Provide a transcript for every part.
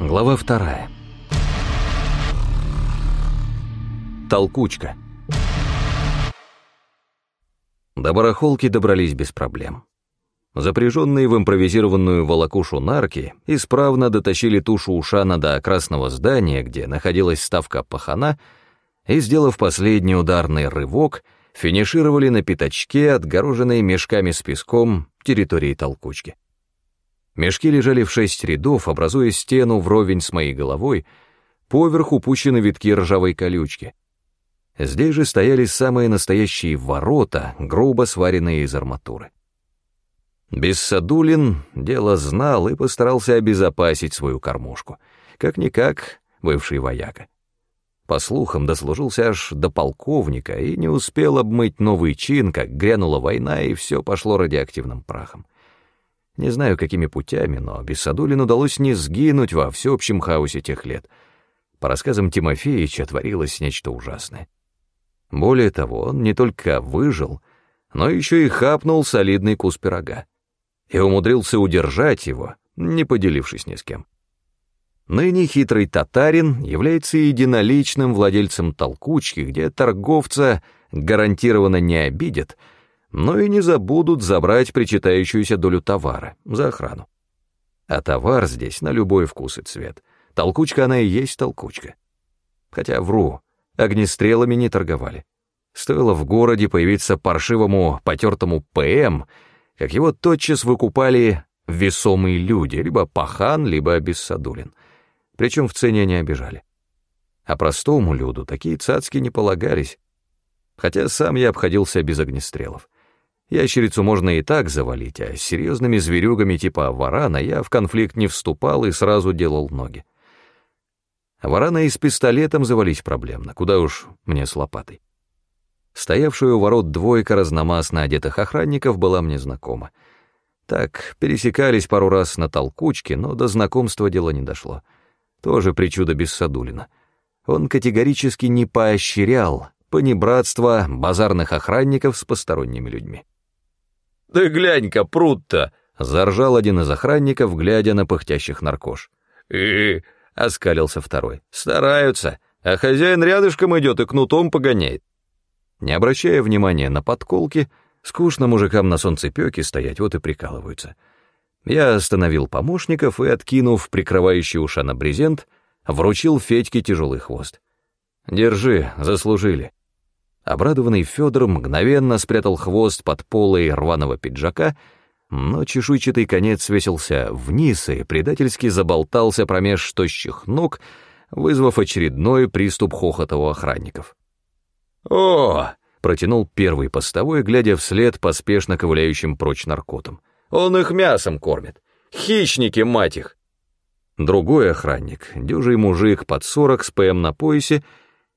Глава вторая. Толкучка. До барахолки добрались без проблем. Запряженные в импровизированную волокушу нарки исправно дотащили тушу ушана до красного здания, где находилась ставка пахана, и, сделав последний ударный рывок, финишировали на пятачке, отгороженной мешками с песком территории толкучки. Мешки лежали в шесть рядов, образуя стену вровень с моей головой, поверху пущены витки ржавой колючки. Здесь же стояли самые настоящие ворота, грубо сваренные из арматуры. Бессадулин дело знал и постарался обезопасить свою кормушку. Как-никак бывший вояка. По слухам, дослужился аж до полковника и не успел обмыть новый чин, как грянула война, и все пошло радиоактивным прахом. Не знаю, какими путями, но Бессадулин удалось не сгинуть во всеобщем хаосе тех лет. По рассказам Тимофеевича творилось нечто ужасное. Более того, он не только выжил, но еще и хапнул солидный кус пирога. И умудрился удержать его, не поделившись ни с кем. Ныне хитрый татарин является единоличным владельцем толкучки, где торговца гарантированно не обидят — но и не забудут забрать причитающуюся долю товара за охрану. А товар здесь на любой вкус и цвет. Толкучка она и есть толкучка. Хотя вру, огнестрелами не торговали. Стоило в городе появиться паршивому потертому ПМ, как его тотчас выкупали весомые люди, либо пахан, либо бессадулин. Причем в цене не обижали. А простому люду такие цацки не полагались, хотя сам я обходился без огнестрелов. Ящерицу можно и так завалить, а с серьезными зверюгами типа варана я в конфликт не вступал и сразу делал ноги. Варана и с пистолетом завалить проблемно, куда уж мне с лопатой. Стоявшая у ворот двойка разномастно одетых охранников была мне знакома. Так, пересекались пару раз на толкучке, но до знакомства дело не дошло. Тоже причуда Бессадулина. Он категорически не поощрял понебратство базарных охранников с посторонними людьми. «Да глянь-ка, пруд-то!» — заржал один из охранников, глядя на пыхтящих наркош. «И...» — оскалился второй. «Стараются, а хозяин рядышком идет и кнутом погоняет». Не обращая внимания на подколки, скучно мужикам на солнцепёке стоять, вот и прикалываются. Я остановил помощников и, откинув прикрывающий ушана брезент, вручил Федьке тяжелый хвост. «Держи, заслужили». Обрадованный Федор мгновенно спрятал хвост под полой рваного пиджака, но чешуйчатый конец свесился вниз и предательски заболтался промеж тощих ног, вызвав очередной приступ хохота у охранников. «О!» — протянул первый постовой, глядя вслед поспешно ковыляющим прочь наркотам. «Он их мясом кормит! Хищники, мать их!» Другой охранник, дюжий мужик под сорок с ПМ на поясе,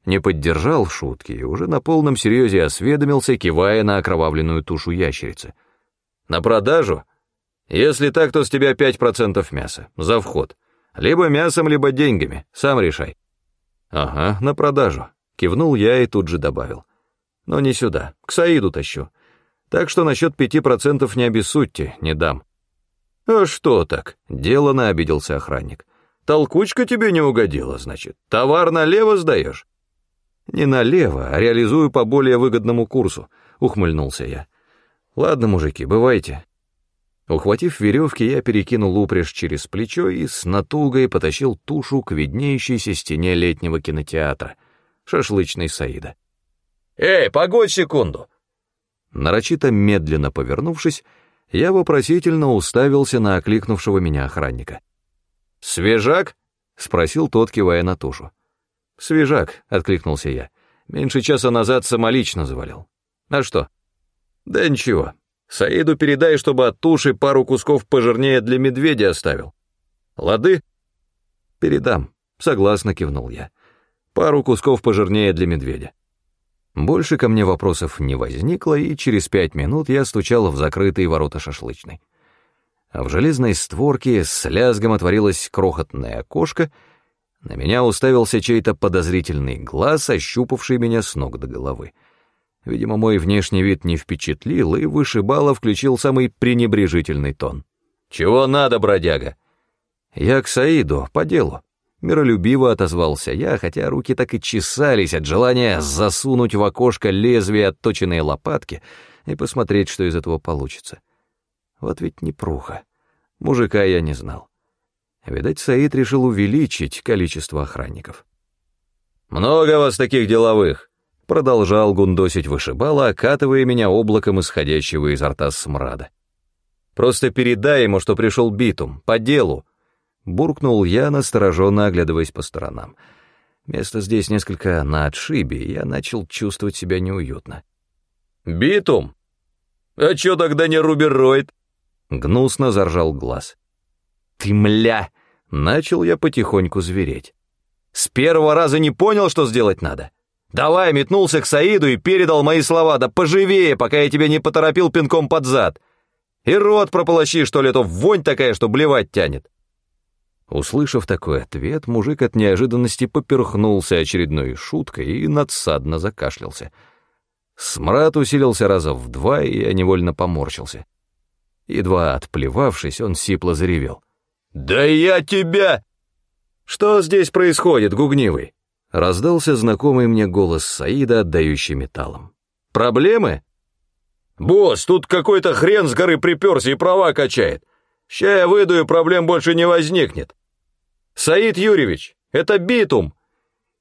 не поддержал шутки и уже на полном серьезе осведомился, кивая на окровавленную тушу ящерицы. «На продажу? Если так, то с тебя пять процентов мяса, за вход. Либо мясом, либо деньгами, сам решай». «Ага, на продажу», — кивнул я и тут же добавил. «Но не сюда, к Саиду тащу. Так что насчет пяти процентов не обессудьте, не дам». «А что так?» — делано обиделся охранник. «Толкучка тебе не угодила, значит? Товар налево сдаешь?» «Не налево, а реализую по более выгодному курсу», — ухмыльнулся я. «Ладно, мужики, бывайте». Ухватив веревки, я перекинул упряжь через плечо и с натугой потащил тушу к виднеющейся стене летнего кинотеатра, шашлычной Саида. «Эй, погодь секунду!» Нарочито медленно повернувшись, я вопросительно уставился на окликнувшего меня охранника. «Свежак?» — спросил тот, кивая на тушу. «Свежак», — откликнулся я. «Меньше часа назад самолично завалил». «А что?» «Да ничего. Саиду передай, чтобы от туши пару кусков пожирнее для медведя оставил. Лады?» «Передам», — согласно кивнул я. «Пару кусков пожирнее для медведя». Больше ко мне вопросов не возникло, и через пять минут я стучал в закрытые ворота шашлычной. А в железной створке с лязгом отворилось крохотное окошко — на меня уставился чей-то подозрительный глаз, ощупавший меня с ног до головы. Видимо, мой внешний вид не впечатлил, и вышибало включил самый пренебрежительный тон. «Чего надо, бродяга?» «Я к Саиду, по делу». Миролюбиво отозвался я, хотя руки так и чесались от желания засунуть в окошко лезвие отточенной лопатки и посмотреть, что из этого получится. Вот ведь непруха. Мужика я не знал. Видать, Саид решил увеличить количество охранников. «Много вас таких деловых!» Продолжал гундосить вышибала, окатывая меня облаком исходящего изо рта смрада. «Просто передай ему, что пришел битум, по делу!» Буркнул я, настороженно оглядываясь по сторонам. Место здесь несколько на отшибе, и я начал чувствовать себя неуютно. «Битум? А чё тогда не рубероид?» Гнусно заржал глаз. «Ты мля!» — начал я потихоньку звереть. «С первого раза не понял, что сделать надо? Давай, метнулся к Саиду и передал мои слова, да поживее, пока я тебя не поторопил пинком под зад. И рот прополощи, что ли, то вонь такая, что блевать тянет». Услышав такой ответ, мужик от неожиданности поперхнулся очередной шуткой и надсадно закашлялся. Смрад усилился раза в два, и я невольно поморщился. Едва отплевавшись, он сипло заревел. «Да я тебя!» «Что здесь происходит, гугнивый?» Раздался знакомый мне голос Саида, отдающий металлом. «Проблемы?» «Босс, тут какой-то хрен с горы приперся и права качает. Ща я выйду, и проблем больше не возникнет. Саид Юрьевич, это битум!»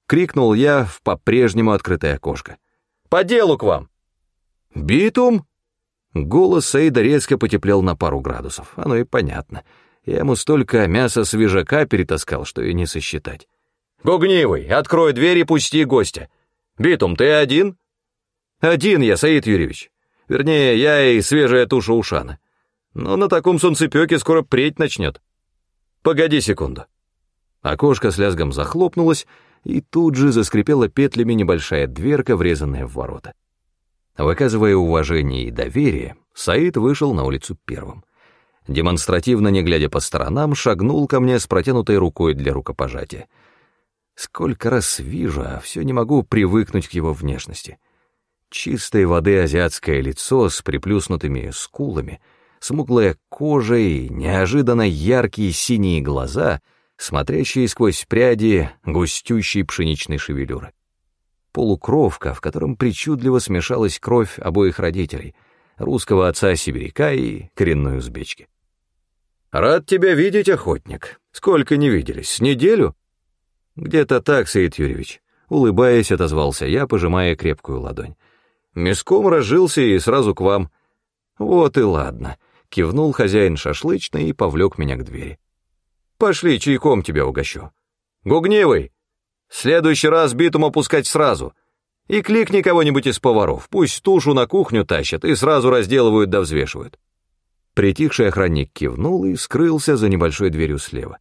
Крикнул я в по-прежнему открытое окошко. «По делу к вам!» «Битум?» Голос Саида резко потеплел на пару градусов, оно и понятно. Я ему столько мяса свежака перетаскал, что и не сосчитать. «Гугнивый, открой дверь и пусти гостя. Битум, ты один?» «Один я, Саид Юрьевич. Вернее, я и свежая туша ушана. Но на таком солнцепёке скоро преть начнет. Погоди секунду». Окошко с лязгом захлопнулось, и тут же заскрипела петлями небольшая дверка, врезанная в ворота. Выказывая уважение и доверие, Саид вышел на улицу первым. Демонстративно, не глядя по сторонам, шагнул ко мне с протянутой рукой для рукопожатия. Сколько раз вижу, а все не могу привыкнуть к его внешности. Чистой воды азиатское лицо с приплюснутыми скулами, смуглая кожа и неожиданно яркие синие глаза, смотрящие сквозь пряди густющей пшеничной шевелюры полукровка, в котором причудливо смешалась кровь обоих родителей, русского отца-сибиряка и коренной узбечки. «Рад тебя видеть, охотник. Сколько не виделись? С неделю?» «Где-то так, Саид Юрьевич», — улыбаясь, отозвался я, пожимая крепкую ладонь. «Мяском разжился и сразу к вам». «Вот и ладно», — кивнул хозяин шашлычный и повлек меня к двери. «Пошли, чайком тебя угощу». «Гугневый, следующий раз битум опускать сразу. И кликни кого-нибудь из поваров, пусть тушу на кухню тащат и сразу разделывают да взвешивают». Притихший охранник кивнул и скрылся за небольшой дверью слева.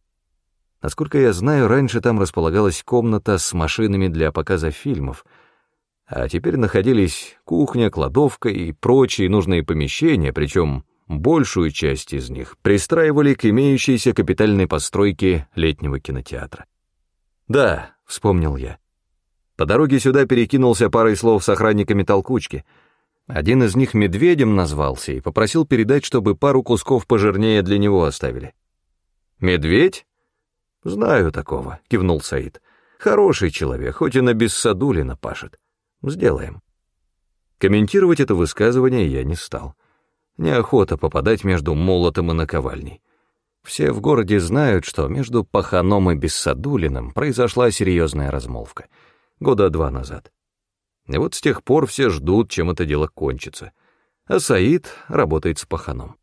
Насколько я знаю, раньше там располагалась комната с машинами для показа фильмов, а теперь находились кухня, кладовка и прочие нужные помещения, причем большую часть из них пристраивали к имеющейся капитальной постройке летнего кинотеатра. Да, вспомнил я. По дороге сюда перекинулся парой слов с охранниками толкучки. Один из них медведем назвался и попросил передать, чтобы пару кусков пожирнее для него оставили. «Медведь?» «Знаю такого», — кивнул Саид. «Хороший человек, хоть и на бессадулина пашет. Сделаем». Комментировать это высказывание я не стал. Неохота попадать между молотом и наковальней. Все в городе знают, что между Паханом и Бессадулиным произошла серьезная размолвка. Года два назад. И вот с тех пор все ждут, чем это дело кончится. А Саид работает с Паханом.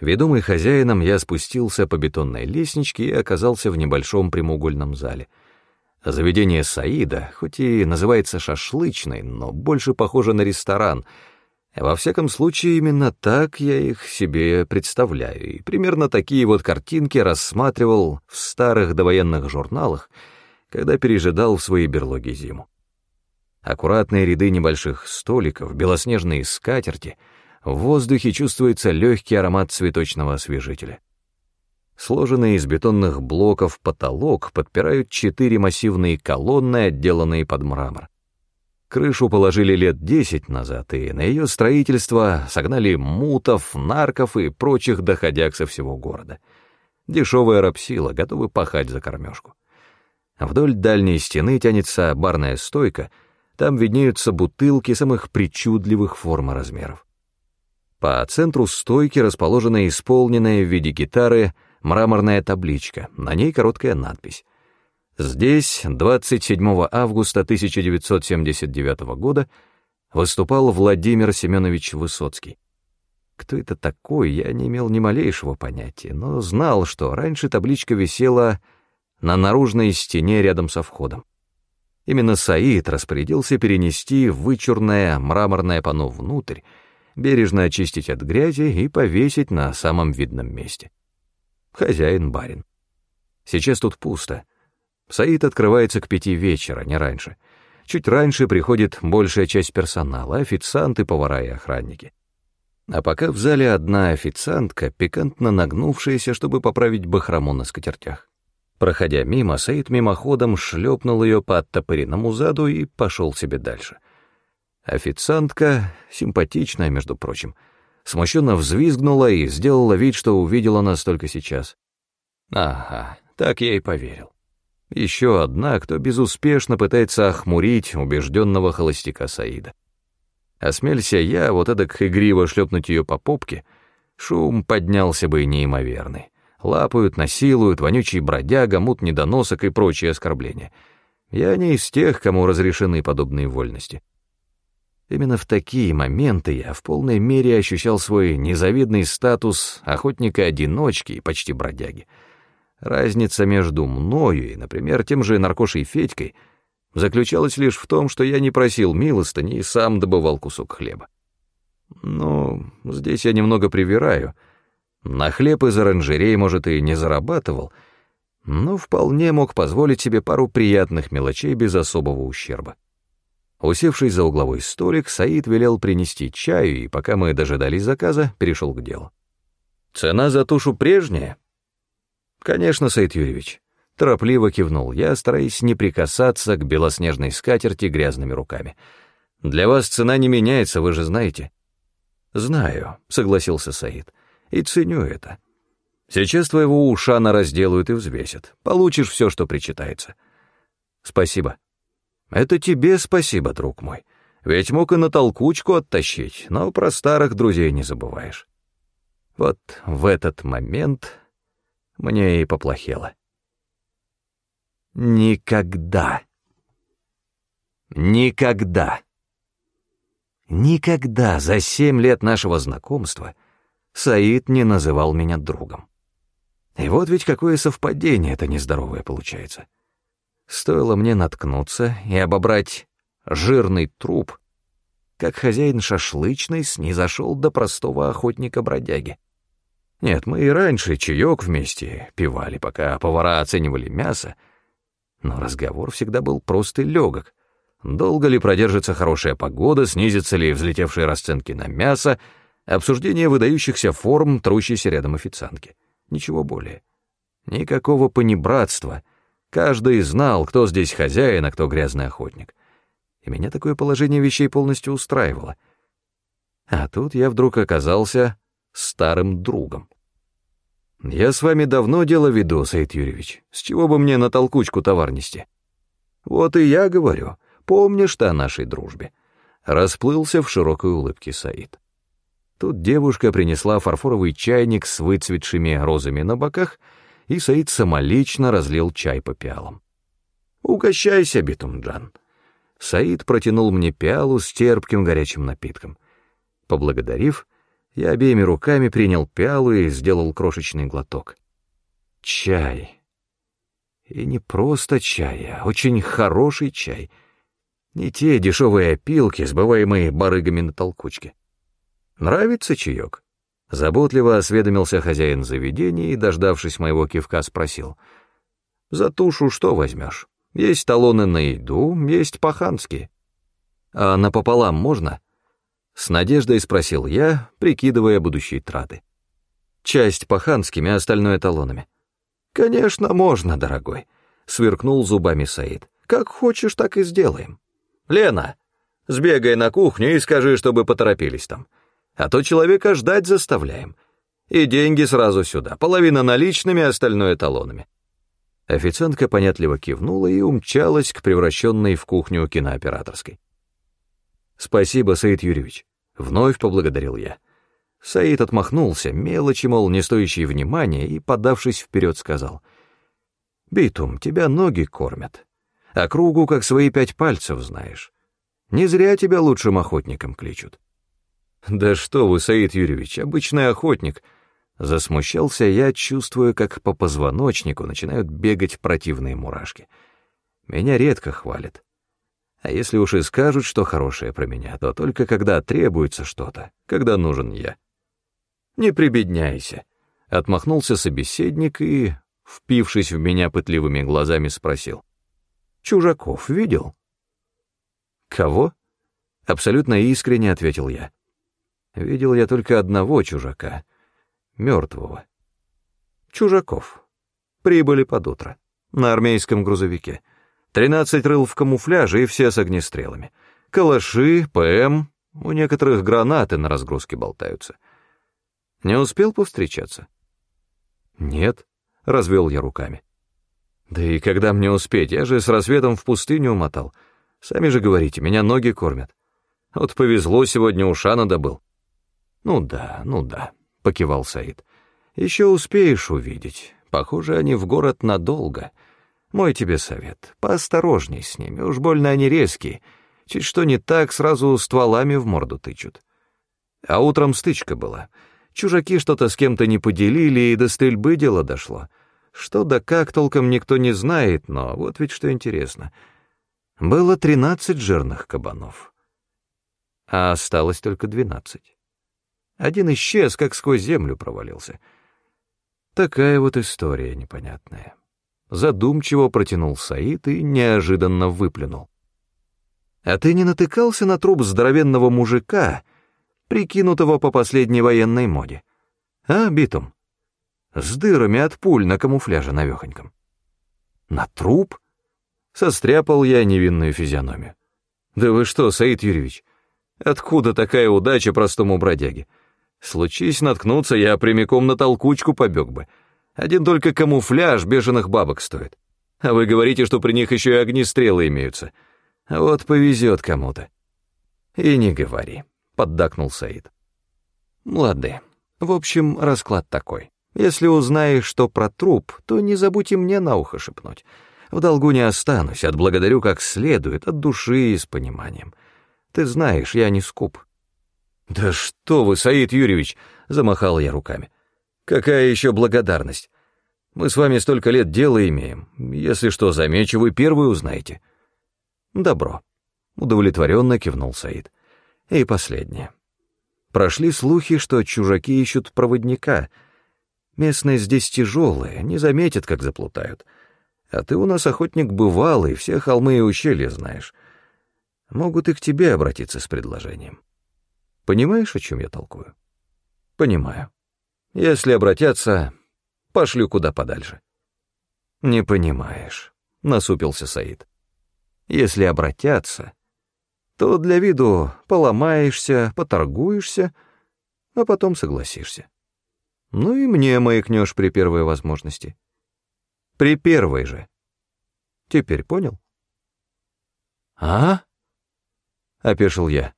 Ведомый хозяином, я спустился по бетонной лестничке и оказался в небольшом прямоугольном зале. Заведение Саида, хоть и называется шашлычной, но больше похоже на ресторан — во всяком случае, именно так я их себе представляю, и примерно такие вот картинки рассматривал в старых довоенных журналах, когда пережидал в своей берлоге зиму. Аккуратные ряды небольших столиков, белоснежные скатерти, в воздухе чувствуется легкий аромат цветочного освежителя. Сложенный из бетонных блоков потолок подпирают четыре массивные колонны, отделанные под мрамор. Крышу положили лет десять назад, и на ее строительство согнали мутов, нарков и прочих доходяг со всего города. Дешевая рапсила, готовы пахать за кормежку. Вдоль дальней стены тянется барная стойка, там виднеются бутылки самых причудливых форм и размеров. По центру стойки расположена исполненная в виде гитары мраморная табличка, на ней короткая надпись. Здесь 27 августа 1979 года выступал Владимир Семенович Высоцкий. Кто это такой, я не имел ни малейшего понятия, но знал, что раньше табличка висела на наружной стене рядом со входом. Именно Саид распорядился перенести вычурное мраморное панно внутрь, бережно очистить от грязи и повесить на самом видном месте. Хозяин-барин. Сейчас тут пусто. Саид открывается к пяти вечера, не раньше. Чуть раньше приходит большая часть персонала, официанты, повара и охранники. А пока в зале одна официантка, пикантно нагнувшаяся, чтобы поправить бахрому на скатертях. Проходя мимо, Саид мимоходом шлепнул ее по оттопыренному заду и пошел себе дальше. Официантка, симпатичная, между прочим, смущенно взвизгнула и сделала вид, что увидела нас только сейчас. Ага, так я и поверил. Еще одна, кто безуспешно пытается охмурить убежденного холостяка Саида. Осмелься я вот эдак игриво шлепнуть ее по попке, шум поднялся бы неимоверный. Лапают, насилуют, вонючий бродяга, мут недоносок и прочие оскорбления. Я не из тех, кому разрешены подобные вольности. Именно в такие моменты я в полной мере ощущал свой незавидный статус охотника-одиночки и почти бродяги. Разница между мною и, например, тем же наркошей Федькой — заключалась лишь в том, что я не просил милостыни и сам добывал кусок хлеба. Но здесь я немного привираю. На хлеб из оранжерей, может, и не зарабатывал, но вполне мог позволить себе пару приятных мелочей без особого ущерба. Усевшись за угловой столик, Саид велел принести чаю, и пока мы дожидались заказа, перешел к делу. «Цена за тушу прежняя?» «Конечно, Саид Юрьевич. Торопливо кивнул я, стараясь не прикасаться к белоснежной скатерти грязными руками. «Для вас цена не меняется, вы же знаете». «Знаю», — согласился Саид, — «и ценю это. Сейчас твоего ушана разделают и взвесят. Получишь все, что причитается». «Спасибо». «Это тебе спасибо, друг мой. Ведь мог и на толкучку оттащить, но про старых друзей не забываешь». Вот в этот момент мне и поплохело. Никогда. Никогда. Никогда за семь лет нашего знакомства Саид не называл меня другом. И вот ведь какое совпадение это нездоровое получается. Стоило мне наткнуться и обобрать жирный труп, как хозяин шашлычной снизошел до простого охотника-бродяги. Нет, мы и раньше чаек вместе пивали, пока повара оценивали мясо, но разговор всегда был прост и легок. Долго ли продержится хорошая погода, снизятся ли взлетевшие расценки на мясо, обсуждение выдающихся форм трущейся рядом официантки. Ничего более. Никакого понебратства. Каждый знал, кто здесь хозяин, а кто грязный охотник. И меня такое положение вещей полностью устраивало. А тут я вдруг оказался старым другом. «Я с вами давно дело веду, Саид Юрьевич. С чего бы мне на толкучку товар нести?» «Вот и я говорю. Помнишь ты о нашей дружбе?» Расплылся в широкой улыбке Саид. Тут девушка принесла фарфоровый чайник с выцветшими розами на боках, и Саид самолично разлил чай по пиалам. «Угощайся, Битумджан». Саид протянул мне пиалу с терпким горячим напитком. Поблагодарив, я обеими руками принял пиалу и сделал крошечный глоток. Чай. И не просто чай, а очень хороший чай. Не те дешевые опилки, сбываемые барыгами на толкучке. Нравится чаек? Заботливо осведомился хозяин заведения и, дождавшись моего кивка, спросил. «За тушу что возьмешь? Есть талоны на еду, есть паханские. А напополам можно?» С надеждой спросил я, прикидывая будущие траты. Часть паханскими, остальное талонами. «Конечно, можно, дорогой», — сверкнул зубами Саид. «Как хочешь, так и сделаем». «Лена, сбегай на кухню и скажи, чтобы поторопились там. А то человека ждать заставляем. И деньги сразу сюда, половина наличными, остальное талонами». Официантка понятливо кивнула и умчалась к превращенной в кухню кинооператорской. «Спасибо, Саид Юрьевич», — вновь поблагодарил я. Саид отмахнулся, мелочи, мол, не стоящие внимания, и, подавшись вперед, сказал. «Битум, тебя ноги кормят. Округу, как свои пять пальцев, знаешь. Не зря тебя лучшим охотником кличут». «Да что вы, Саид Юрьевич, обычный охотник», Засмущался я, чувствуя, как по позвоночнику начинают бегать противные мурашки. Меня редко хвалят. А если уж и скажут, что хорошее про меня, то только когда требуется что-то, когда нужен я. «Не прибедняйся», — отмахнулся собеседник и, впившись в меня пытливыми глазами, спросил. «Чужаков видел?» «Кого?» — абсолютно искренне ответил я. «Видел я только одного чужака — мертвого. Чужаков. Прибыли под утро. На армейском грузовике. Тринадцать рыл в камуфляже и все с огнестрелами. Калаши, ПМ, у некоторых гранаты на разгрузке болтаются. Не успел повстречаться? Нет, развел я руками. Да и когда мне успеть, я же с рассветом в пустыню умотал. Сами же говорите, меня ноги кормят. Вот повезло, сегодня ушана добыл. Ну да, ну да покивал Саид. «Еще успеешь увидеть. Похоже, они в город надолго. Мой тебе совет, поосторожней с ними, уж больно они резкие. Чуть что не так, сразу стволами в морду тычут. А утром стычка была. Чужаки что-то с кем-то не поделили, и до стрельбы дело дошло. Что да как, толком никто не знает, но вот ведь что интересно. Было тринадцать жирных кабанов, а осталось только двенадцать. Один исчез, как сквозь землю провалился. Такая вот история непонятная. Задумчиво протянул Саид и неожиданно выплюнул. «А ты не натыкался на труп здоровенного мужика, прикинутого по последней военной моде? А, Битум? С дырами от пуль на камуфляже навехоньком». «На труп?» — состряпал я невинную физиономию. «Да вы что, Саид Юрьевич, откуда такая удача простому бродяге? Случись наткнуться, я прямиком на толкучку побег бы. Один только камуфляж бешеных бабок стоит. А вы говорите, что при них еще и огнестрелы имеются. Вот повезет кому-то. И не говори, поддакнул Саид. Лады. В общем, расклад такой. Если узнаешь, что про труп, то не забудь и мне на ухо шепнуть. В долгу не останусь, отблагодарю как следует, от души и с пониманием. Ты знаешь, я не скуп. «Да что вы, Саид Юрьевич!» — замахал я руками. «Какая еще благодарность? Мы с вами столько лет дела имеем. Если что, замечу, вы первые узнаете». «Добро», — удовлетворенно кивнул Саид. «И последнее. Прошли слухи, что чужаки ищут проводника. Местные здесь тяжелые, не заметят, как заплутают. А ты у нас охотник бывалый, все холмы и ущелья знаешь. Могут и к тебе обратиться с предложением». Понимаешь, о чем я толкую? Понимаю. Если обратятся, пошлю куда подальше. Не понимаешь, насупился Саид. Если обратятся, то для виду поломаешься, поторгуешься, а потом согласишься. Ну и мне маякнешь при первой возможности. При первой же. Теперь понял? А? — опешил я.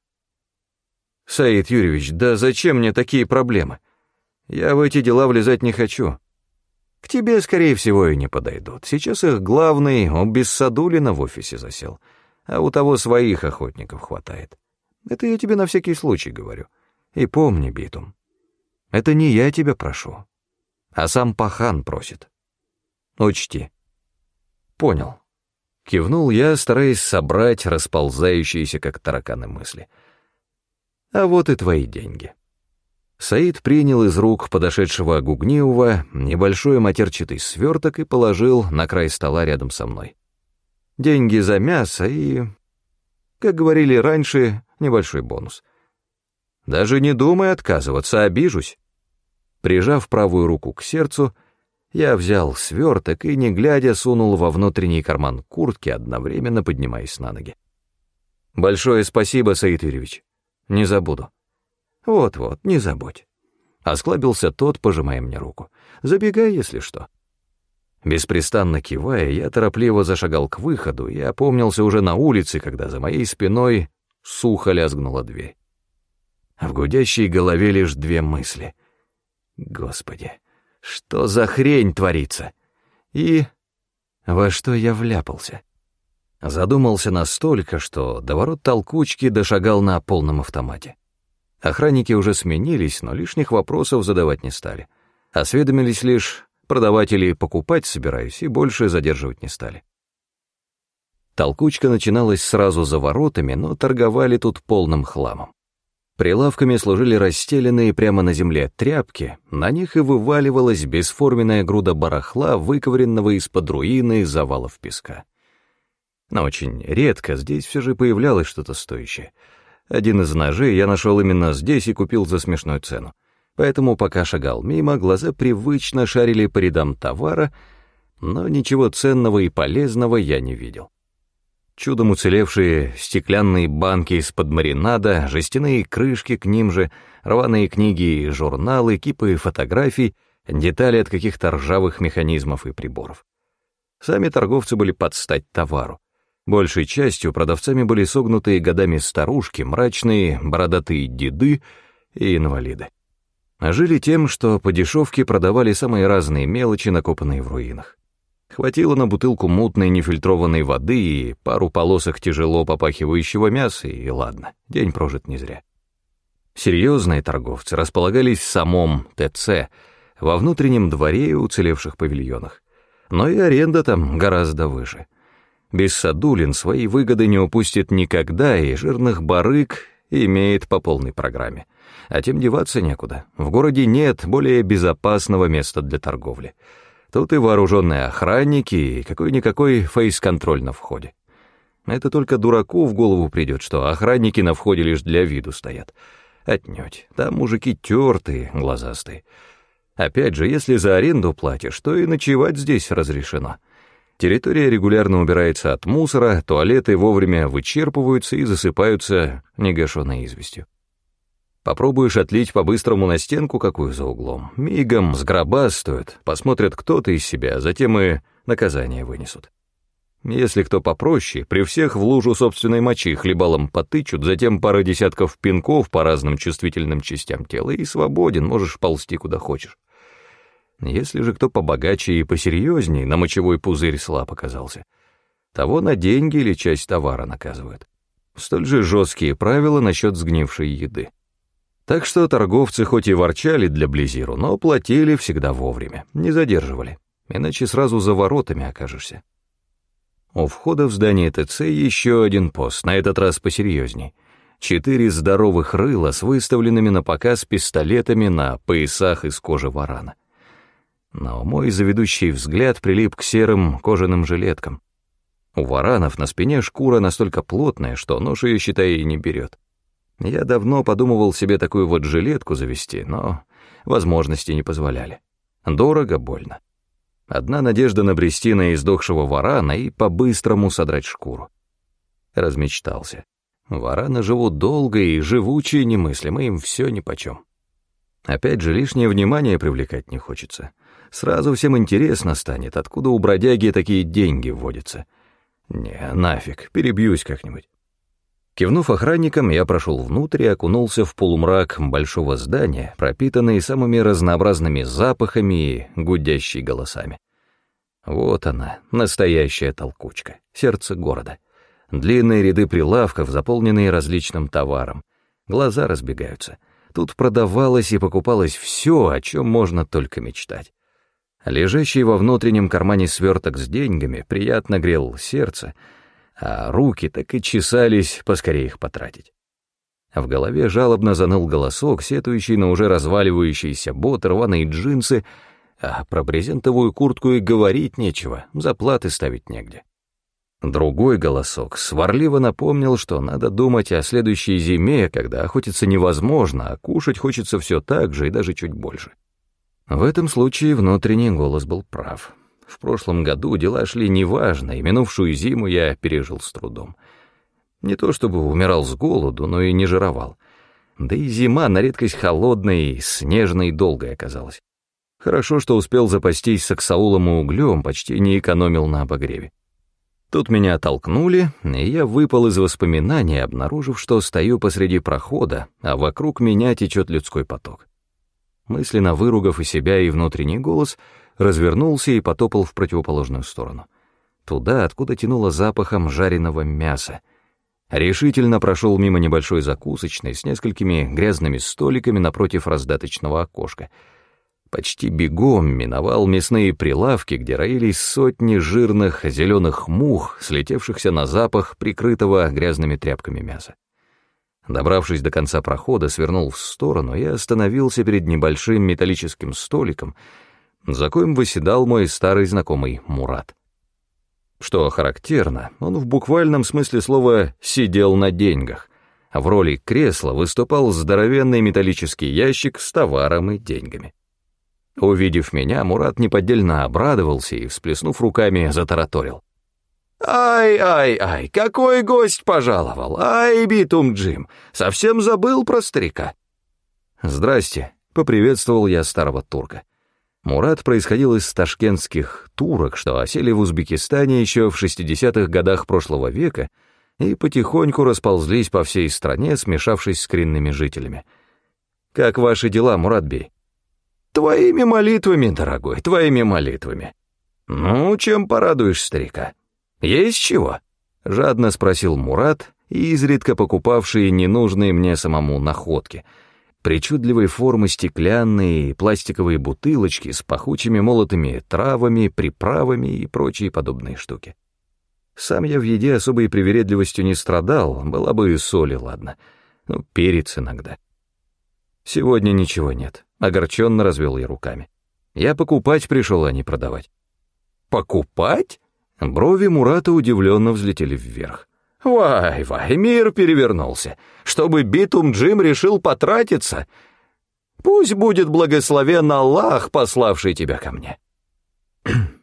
«Саид Юрьевич, да зачем мне такие проблемы? Я в эти дела влезать не хочу. К тебе, скорее всего, и не подойдут. Сейчас их главный, он без Садулина в офисе засел, а у того своих охотников хватает. Это я тебе на всякий случай говорю. И помни, Битум, это не я тебя прошу, а сам Пахан просит. Учти». «Понял». Кивнул я, стараясь собрать расползающиеся, как тараканы, мысли — а вот и твои деньги». Саид принял из рук подошедшего Гугниева небольшой матерчатый сверток и положил на край стола рядом со мной. Деньги за мясо и, как говорили раньше, небольшой бонус. Даже не думай отказываться, обижусь. Прижав правую руку к сердцу, я взял сверток и, не глядя, сунул во внутренний карман куртки, одновременно поднимаясь на ноги. «Большое спасибо, Саид Юрьевич. Не забуду. Вот-вот, не забудь. Осклабился тот, пожимая мне руку. «Забегай, если что». Беспрестанно кивая, я торопливо зашагал к выходу и опомнился уже на улице, когда за моей спиной сухо лязгнула дверь. В гудящей голове лишь две мысли. Господи, что за хрень творится? И во что я вляпался? Задумался настолько, что до ворот толкучки дошагал на полном автомате. Охранники уже сменились, но лишних вопросов задавать не стали. Осведомились лишь, продавать или покупать собираюсь, и больше задерживать не стали. Толкучка начиналась сразу за воротами, но торговали тут полным хламом. Прилавками служили расстеленные прямо на земле тряпки, на них и вываливалась бесформенная груда барахла, выковыренного из-под руины завалов песка. Но очень редко здесь все же появлялось что-то стоящее. Один из ножей я нашел именно здесь и купил за смешную цену. Поэтому пока шагал мимо, глаза привычно шарили по рядам товара, но ничего ценного и полезного я не видел чудом уцелевшие стеклянные банки из-под маринада, жестяные крышки к ним же, рваные книги и журналы, кипы фотографий, детали от каких-то ржавых механизмов и приборов. Сами торговцы были под стать товару. Большей частью продавцами были согнутые годами старушки, мрачные, бородатые деды и инвалиды. А жили тем, что по дешевке продавали самые разные мелочи, накопанные в руинах. Хватило на бутылку мутной нефильтрованной воды и пару полосок тяжело попахивающего мяса, и ладно, день прожит не зря. Серьезные торговцы располагались в самом ТЦ, во внутреннем дворе и уцелевших павильонах. Но и аренда там гораздо выше. Без Садулин свои выгоды не упустит никогда, и жирных барыг имеет по полной программе. А тем деваться некуда. В городе нет более безопасного места для торговли — Тут и вооруженные охранники, и какой-никакой фейс-контроль на входе. Это только дураку в голову придет, что охранники на входе лишь для виду стоят. Отнюдь. Там мужики тертые, глазастые. Опять же, если за аренду платишь, то и ночевать здесь разрешено. Территория регулярно убирается от мусора, туалеты вовремя вычерпываются и засыпаются негашенной известью. Попробуешь отлить по-быстрому на стенку какую за углом, мигом сгробастают, посмотрят кто-то из себя, а затем и наказание вынесут. Если кто попроще, при всех в лужу собственной мочи хлебалом потычут, затем пара десятков пинков по разным чувствительным частям тела и свободен, можешь ползти куда хочешь. Если же кто побогаче и посерьезней, на мочевой пузырь слаб оказался, того на деньги или часть товара наказывают. Столь же жесткие правила насчет сгнившей еды. Так что торговцы хоть и ворчали для Близиру, но платили всегда вовремя, не задерживали, иначе сразу за воротами окажешься. У входа в здание ТЦ еще один пост, на этот раз посерьезней. Четыре здоровых рыла с выставленными на показ пистолетами на поясах из кожи варана. Но мой заведущий взгляд прилип к серым кожаным жилеткам. У варанов на спине шкура настолько плотная, что нож ее, считай, и не берет. Я давно подумывал себе такую вот жилетку завести, но возможности не позволяли. Дорого, больно. Одна надежда набрести на издохшего варана и по-быстрому содрать шкуру. Размечтался. Вараны живут долго и живучие немыслимо, им все нипочем. Опять же, лишнее внимание привлекать не хочется. Сразу всем интересно станет, откуда у бродяги такие деньги вводятся. Не, нафиг, перебьюсь как-нибудь. Кивнув охранникам, я прошел внутрь и окунулся в полумрак большого здания, пропитанный самыми разнообразными запахами и гудящими голосами. Вот она, настоящая толкучка, сердце города. Длинные ряды прилавков, заполненные различным товаром. Глаза разбегаются. Тут продавалось и покупалось все, о чем можно только мечтать. Лежащий во внутреннем кармане сверток с деньгами приятно грел сердце — а руки так и чесались поскорее их потратить. В голове жалобно заныл голосок, сетующий на уже разваливающийся бот, рваные джинсы, а про брезентовую куртку и говорить нечего, заплаты ставить негде. Другой голосок сварливо напомнил, что надо думать о следующей зиме, когда охотиться невозможно, а кушать хочется все так же и даже чуть больше. В этом случае внутренний голос был прав. В прошлом году дела шли неважно, и минувшую зиму я пережил с трудом. Не то чтобы умирал с голоду, но и не жировал. да и зима на редкость холодной, снежной и долгой оказалась. Хорошо, что успел запастись саксаулом и углем, почти не экономил на обогреве. Тут меня оттолкнули, и я выпал из воспоминаний, обнаружив, что стою посреди прохода, а вокруг меня течет людской поток. Мысленно выругав и себя, и внутренний голос, развернулся и потопал в противоположную сторону. Туда, откуда тянуло запахом жареного мяса. Решительно прошел мимо небольшой закусочной с несколькими грязными столиками напротив раздаточного окошка — Почти бегом миновал мясные прилавки, где роились сотни жирных зеленых мух, слетевшихся на запах, прикрытого грязными тряпками мяса. Добравшись до конца прохода, свернул в сторону и остановился перед небольшим металлическим столиком, за коим выседал мой старый знакомый Мурат. Что характерно, он в буквальном смысле слова «сидел на деньгах», а в роли кресла выступал здоровенный металлический ящик с товаром и деньгами. Увидев меня, Мурат неподдельно обрадовался и, всплеснув руками, затараторил. «Ай-ай-ай, какой гость пожаловал! Ай, Битум Джим, совсем забыл про старика!» «Здрасте», — поприветствовал я старого турка. Мурат происходил из ташкентских турок, что осели в Узбекистане еще в 60-х годах прошлого века и потихоньку расползлись по всей стране, смешавшись с коренными жителями. «Как ваши дела, Мурат-бей?» Твоими молитвами, дорогой, твоими молитвами. Ну, чем порадуешь старика? Есть чего? Жадно спросил Мурат, изредка покупавший ненужные мне самому находки. Причудливой формы стеклянные и пластиковые бутылочки с пахучими молотыми травами, приправами и прочие подобные штуки. Сам я в еде особой привередливостью не страдал, была бы и соли, ладно. Ну, перец иногда. Сегодня ничего нет. Огорченно развел я руками. Я покупать пришел, а не продавать. Покупать? Брови Мурата удивленно взлетели вверх. Вай-вай, мир перевернулся. Чтобы Битум Джим решил потратиться. Пусть будет благословен Аллах, пославший тебя ко мне.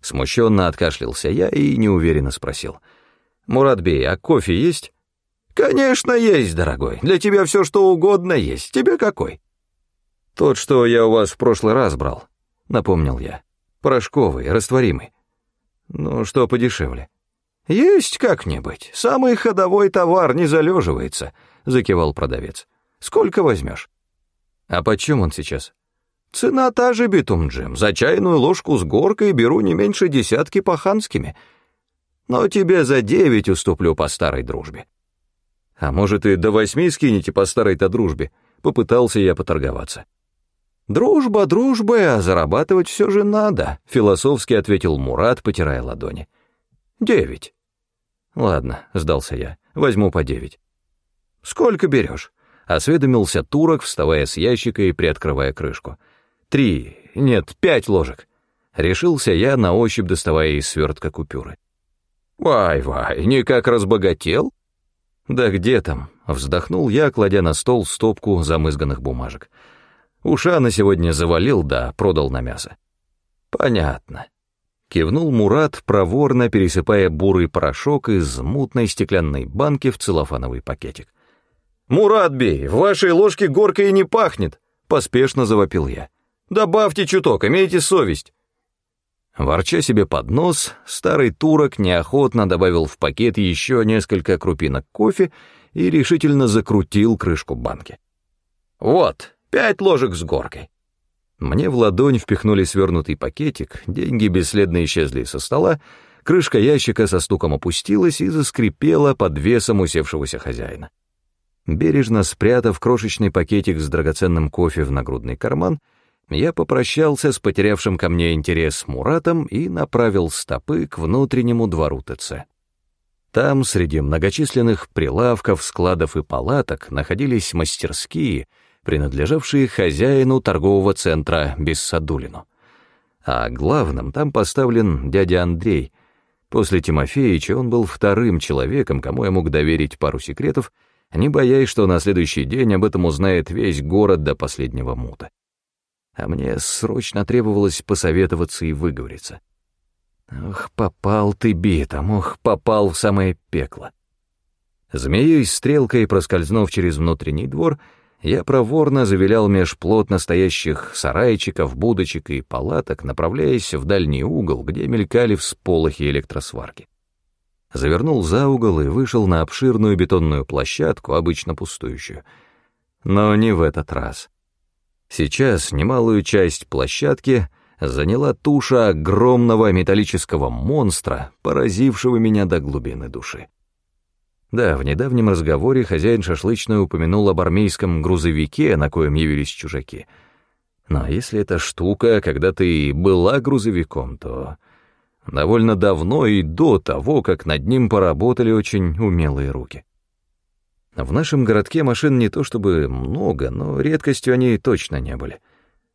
Смущенно откашлялся я и неуверенно спросил. «Мурат Бей, а кофе есть?» «Конечно есть, дорогой. Для тебя все что угодно есть. Тебе какой?» «Тот, что я у вас в прошлый раз брал», — напомнил я. «Порошковый, растворимый. Ну, что подешевле?» «Есть как-нибудь. Самый ходовой товар не залеживается», — закивал продавец. «Сколько возьмешь?» «А почем он сейчас?» «Цена та же, битум, Джим. За чайную ложку с горкой беру не меньше десятки паханскими. Но тебе за девять уступлю по старой дружбе». «А может, и до восьми скинете по старой-то дружбе?» Попытался я поторговаться. «Дружба дружбой, а зарабатывать все же надо», — философски ответил Мурат, потирая ладони. «Девять». «Ладно», — сдался я, — «возьму по девять». «Сколько берешь?» — осведомился турок, вставая с ящика и приоткрывая крышку. «Три, нет, пять ложек». Решился я, на ощупь доставая из свертка купюры. «Вай-вай, никак разбогател?» «Да где там?» — вздохнул я, кладя на стол стопку замызганных бумажек. Уша на сегодня завалил, да продал на мясо. Понятно. Кивнул Мурат, проворно пересыпая бурый порошок из мутной стеклянной банки в целлофановый пакетик. «Мурат бей, в вашей ложке горкой не пахнет!» — поспешно завопил я. «Добавьте чуток, имейте совесть!» Ворча себе под нос, старый турок неохотно добавил в пакет еще несколько крупинок кофе и решительно закрутил крышку банки. «Вот, Пять ложек с горкой. Мне в ладонь впихнули свернутый пакетик, деньги бесследно исчезли со стола, крышка ящика со стуком опустилась и заскрипела под весом усевшегося хозяина. Бережно спрятав крошечный пакетик с драгоценным кофе в нагрудный карман, я попрощался с потерявшим ко мне интерес Муратом и направил стопы к внутреннему двору ТЦ. Там, среди многочисленных прилавков, складов и палаток, находились мастерские — принадлежавшие хозяину торгового центра Бессадулину. А главным там поставлен дядя Андрей. После Тимофеича он был вторым человеком, кому я мог доверить пару секретов, не боясь, что на следующий день об этом узнает весь город до последнего мута. А мне срочно требовалось посоветоваться и выговориться. Ох, попал ты битом, ох, попал в самое пекло. Змеей стрелкой проскользнув через внутренний двор, я проворно завилял меж плотно стоящих сарайчиков, будочек и палаток, направляясь в дальний угол, где мелькали всполохи электросварки. Завернул за угол и вышел на обширную бетонную площадку, обычно пустующую. Но не в этот раз. Сейчас немалую часть площадки заняла туша огромного металлического монстра, поразившего меня до глубины души. Да, в недавнем разговоре хозяин шашлычной упомянул об армейском грузовике, на коем явились чужаки. Но если эта штука когда-то и была грузовиком, то довольно давно и до того, как над ним поработали очень умелые руки. В нашем городке машин не то чтобы много, но редкостью они точно не были.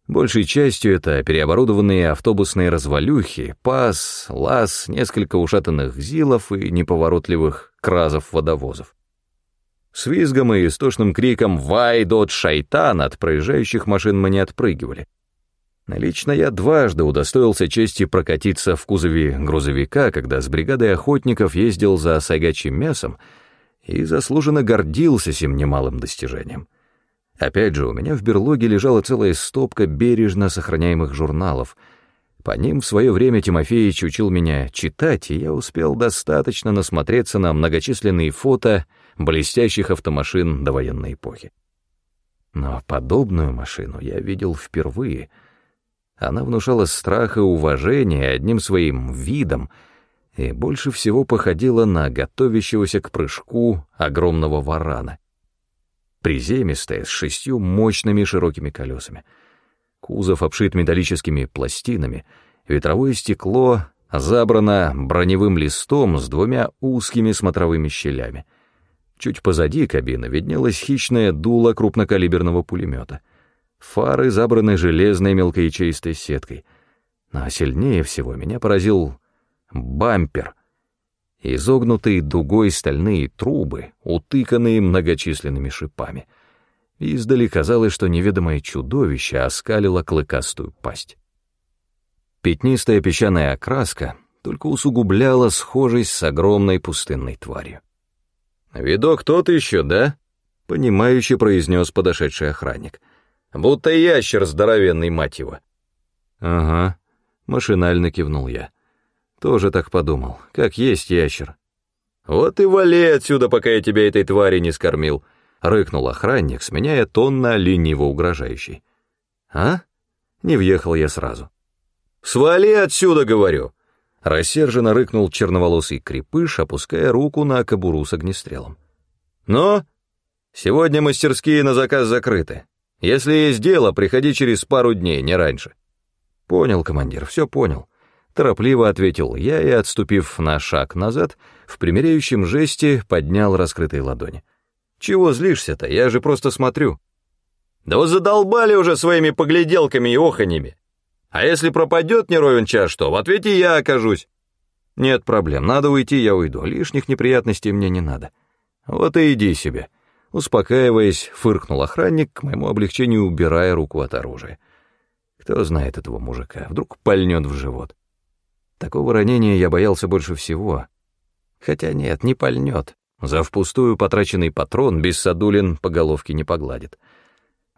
Большей частью это переоборудованные автобусные развалюхи, пас, лаз, несколько ушатанных зилов и неповоротливых кразов-водовозов. С визгом и истошным криком «Вай, дот, шайтан!» от проезжающих машин мы не отпрыгивали. Лично я дважды удостоился чести прокатиться в кузове грузовика, когда с бригадой охотников ездил за сайгачьим мясом и заслуженно гордился сим немалым достижением. Опять же, у меня в берлоге лежала целая стопка бережно сохраняемых журналов. По ним в свое время Тимофеич учил меня читать, и я успел достаточно насмотреться на многочисленные фото блестящих автомашин до военной эпохи. Но подобную машину я видел впервые. Она внушала страх и уважение одним своим видом и больше всего походила на готовящегося к прыжку огромного варана — приземистая, с шестью мощными широкими колесами. Кузов обшит металлическими пластинами, ветровое стекло забрано броневым листом с двумя узкими смотровыми щелями. Чуть позади кабины виднелось хищное дуло крупнокалиберного пулемета. Фары забраны железной мелкоячеистой сеткой. Но сильнее всего меня поразил бампер, изогнутые дугой стальные трубы, утыканные многочисленными шипами. Издали казалось, что неведомое чудовище оскалило клыкастую пасть. Пятнистая песчаная окраска только усугубляла схожесть с огромной пустынной тварью. «Видок тот еще, да?» — понимающе произнес подошедший охранник. «Будто ящер здоровенный, мать его». «Ага», — машинально кивнул я. Тоже так подумал, как есть ящер. «Вот и вали отсюда, пока я тебя этой твари не скормил», — рыкнул охранник, сменяя тон на лениво угрожающий. «А?» — не въехал я сразу. «Свали отсюда, говорю!» Рассерженно рыкнул черноволосый крепыш, опуская руку на кобуру с огнестрелом. «Но сегодня мастерские на заказ закрыты. Если есть дело, приходи через пару дней, не раньше». «Понял, командир, все понял. Торопливо ответил я и, отступив на шаг назад, в примиряющем жесте поднял раскрытые ладони. «Чего злишься-то? Я же просто смотрю». «Да вот задолбали уже своими погляделками и оханями. А если пропадет неровен час, что в ответе я окажусь». «Нет проблем, надо уйти, я уйду. Лишних неприятностей мне не надо. Вот и иди себе». Успокаиваясь, фыркнул охранник, к моему облегчению убирая руку от оружия. Кто знает этого мужика, вдруг пальнет в живот. Такого ранения я боялся больше всего. Хотя нет, не пальнет. За впустую потраченный патрон без садулин по головке не погладит.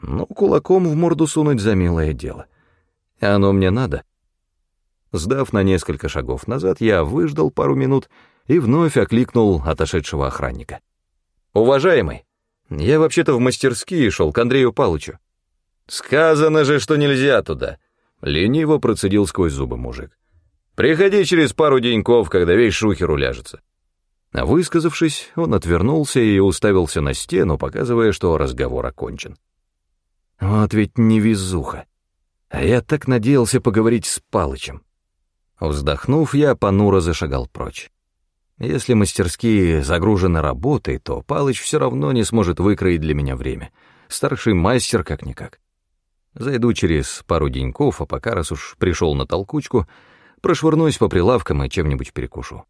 Ну, кулаком в морду сунуть за милое дело. И оно мне надо. Сдав на несколько шагов назад, я выждал пару минут и вновь окликнул отошедшего охранника. «Уважаемый, я вообще-то в мастерские шел к Андрею Палычу». «Сказано же, что нельзя туда», — лениво процедил сквозь зубы мужик. Приходи через пару деньков, когда весь шухер уляжется». Высказавшись, он отвернулся и уставился на стену, показывая, что разговор окончен. Вот ведь невезуха. А я так надеялся поговорить с Палычем. Вздохнув, я понуро зашагал прочь. Если мастерские загружены работой, то Палыч все равно не сможет выкроить для меня время. Старший мастер как-никак. Зайду через пару деньков, а пока, раз уж пришел на толкучку, прошвырнусь по прилавкам и чем-нибудь перекушу.